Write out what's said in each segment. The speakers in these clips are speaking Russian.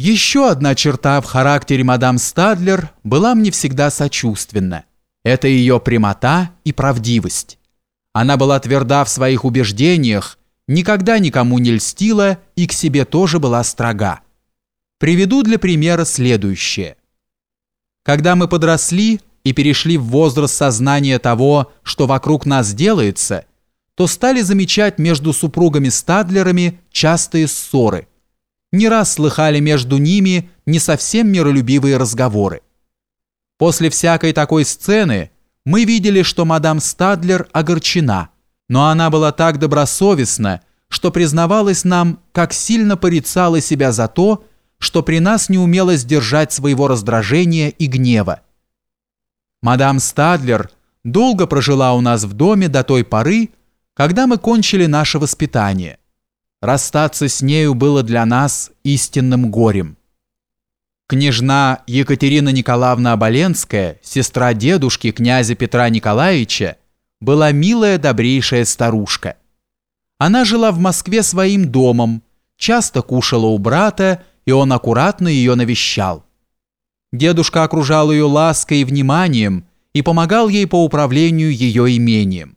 Еще одна черта в характере мадам Стадлер была мне всегда сочувственна. Это ее прямота и правдивость. Она была тверда в своих убеждениях, никогда никому не льстила и к себе тоже была строга. Приведу для примера следующее. Когда мы подросли и перешли в возраст сознания того, что вокруг нас делается, то стали замечать между супругами Стадлерами частые ссоры – не раз слыхали между ними не совсем миролюбивые разговоры. После всякой такой сцены мы видели, что мадам Стадлер огорчена, но она была так добросовестна, что признавалась нам, как сильно порицала себя за то, что при нас не умела сдержать своего раздражения и гнева. Мадам Стадлер долго прожила у нас в доме до той поры, когда мы кончили наше воспитание – Расстаться с нею было для нас истинным горем. Княжна Екатерина Николаевна Оболенская, сестра дедушки князя Петра Николаевича, была милая добрейшая старушка. Она жила в Москве своим домом, часто кушала у брата, и он аккуратно ее навещал. Дедушка окружал ее лаской и вниманием и помогал ей по управлению ее имением.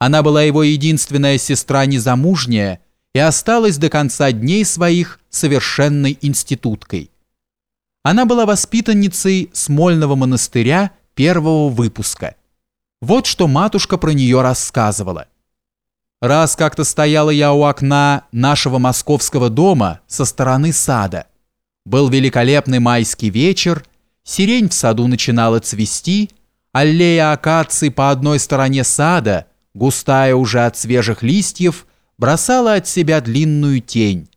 Она была его единственная сестра незамужняя, и осталась до конца дней своих совершенной институткой. Она была воспитанницей Смольного монастыря первого выпуска. Вот что матушка про нее рассказывала. Раз как-то стояла я у окна нашего московского дома со стороны сада. Был великолепный майский вечер, сирень в саду начинала цвести, аллея акаций по одной стороне сада, густая уже от свежих листьев, бросала от себя длинную тень,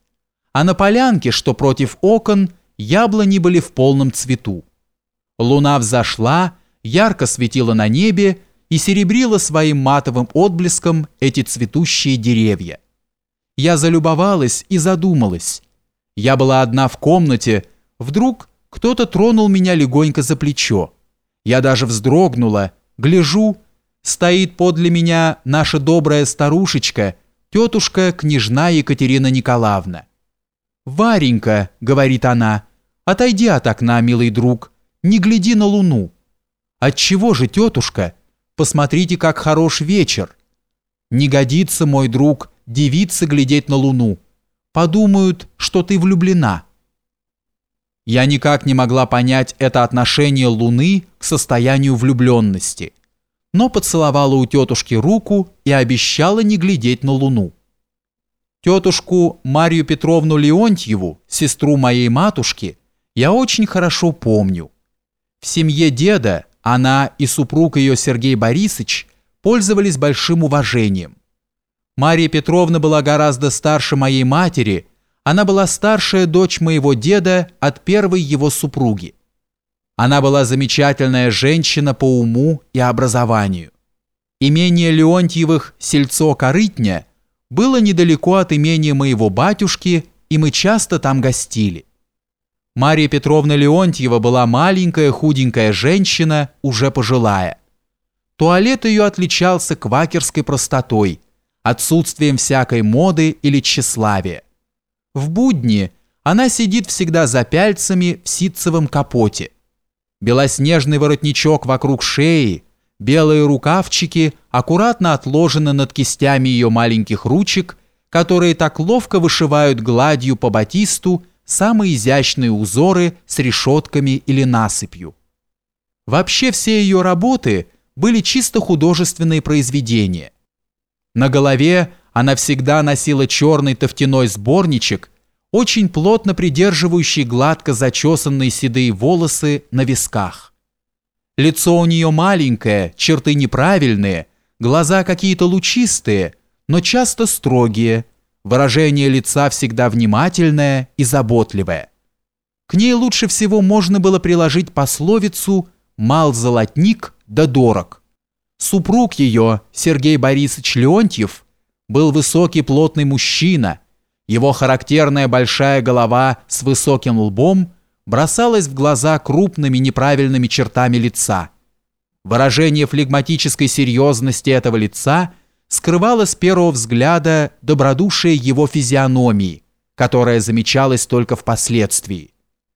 а на полянке, что против окон, яблони были в полном цвету. Луна взошла, ярко светила на небе и серебрила своим матовым отблеском эти цветущие деревья. Я залюбовалась и задумалась. Я была одна в комнате, вдруг кто-то тронул меня легонько за плечо. Я даже вздрогнула, гляжу, стоит подле меня наша добрая старушечка – тетушка княжна Екатерина Николаевна. «Варенька», — говорит она, — «отойди от окна, милый друг, не гляди на луну». «Отчего же, тетушка? Посмотрите, как хорош вечер». «Не годится, мой друг, девица глядеть на луну. Подумают, что ты влюблена». Я никак не могла понять это отношение Луны к состоянию влюбленности – но поцеловала у тетушки руку и обещала не глядеть на луну. Тетушку Марию Петровну Леонтьеву, сестру моей матушки, я очень хорошо помню. В семье деда она и супруг ее Сергей Борисович пользовались большим уважением. Мария Петровна была гораздо старше моей матери, она была старшая дочь моего деда от первой его супруги. Она была замечательная женщина по уму и образованию. Имение Леонтьевых сельцо-корытня было недалеко от имения моего батюшки, и мы часто там гостили. Мария Петровна Леонтьева была маленькая худенькая женщина, уже пожилая. Туалет ее отличался квакерской простотой, отсутствием всякой моды или тщеславия. В будни она сидит всегда за пяльцами в ситцевом капоте, белоснежный воротничок вокруг шеи, белые рукавчики аккуратно отложены над кистями ее маленьких ручек, которые так ловко вышивают гладью по батисту самые изящные узоры с решетками или насыпью. Вообще все ее работы были чисто художественные произведения. На голове она всегда носила черный тофтяной сборничек очень плотно придерживающий гладко зачесанные седые волосы на висках. Лицо у нее маленькое, черты неправильные, глаза какие-то лучистые, но часто строгие, выражение лица всегда внимательное и заботливое. К ней лучше всего можно было приложить пословицу «мал золотник да дорог». Супруг ее, Сергей Борисович Леонтьев, был высокий плотный мужчина – его характерная большая голова с высоким лбом бросалась в глаза крупными неправильными чертами лица. Выражение флегматической серьезности этого лица скрывало с первого взгляда добродушие его физиономии, которая замечалась только впоследствии.